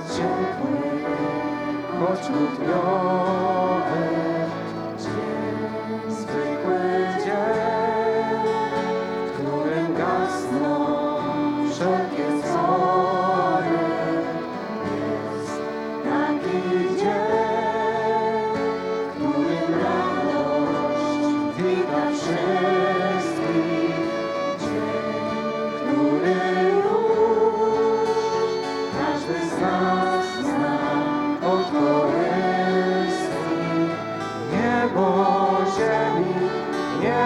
odciekły, choć dniowy dzień, zwykły dzień, w którym gasną wszelkie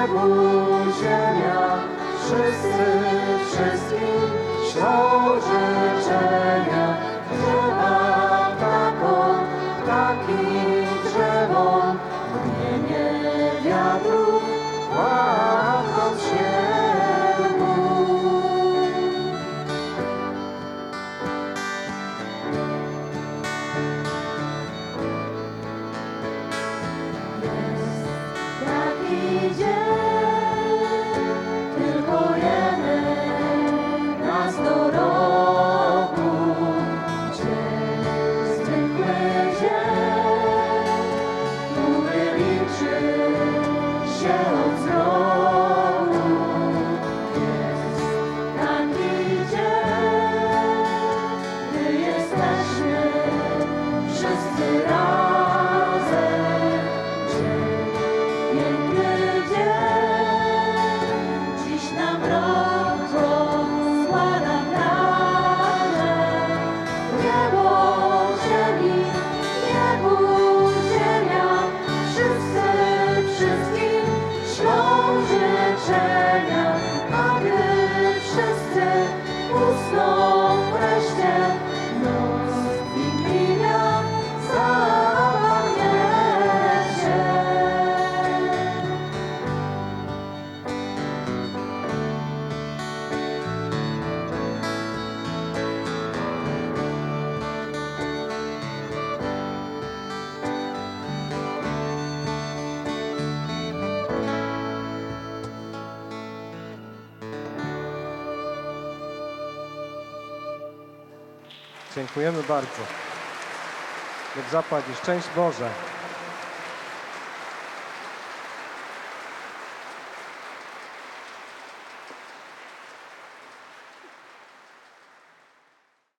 bój ziemia, wszyscy, wszystkich. angels. Dziękujemy bardzo. Niech zapadnie szczęść Boże.